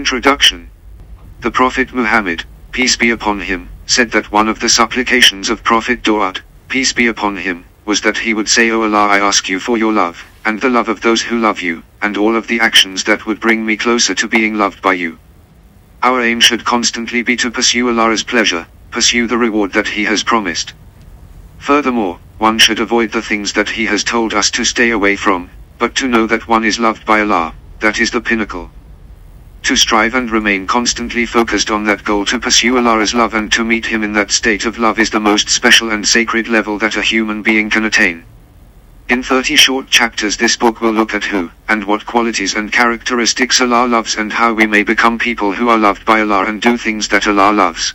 Introduction The Prophet Muhammad, peace be upon him, said that one of the supplications of Prophet Daud, peace be upon him, was that he would say O Allah I ask you for your love, and the love of those who love you, and all of the actions that would bring me closer to being loved by you. Our aim should constantly be to pursue Allah's pleasure, pursue the reward that He has promised. Furthermore, one should avoid the things that He has told us to stay away from, but to know that one is loved by Allah, that is the pinnacle. To strive and remain constantly focused on that goal to pursue Allah's love and to meet Him in that state of love is the most special and sacred level that a human being can attain. In 30 short chapters this book will look at who, and what qualities and characteristics Allah loves and how we may become people who are loved by Allah and do things that Allah loves.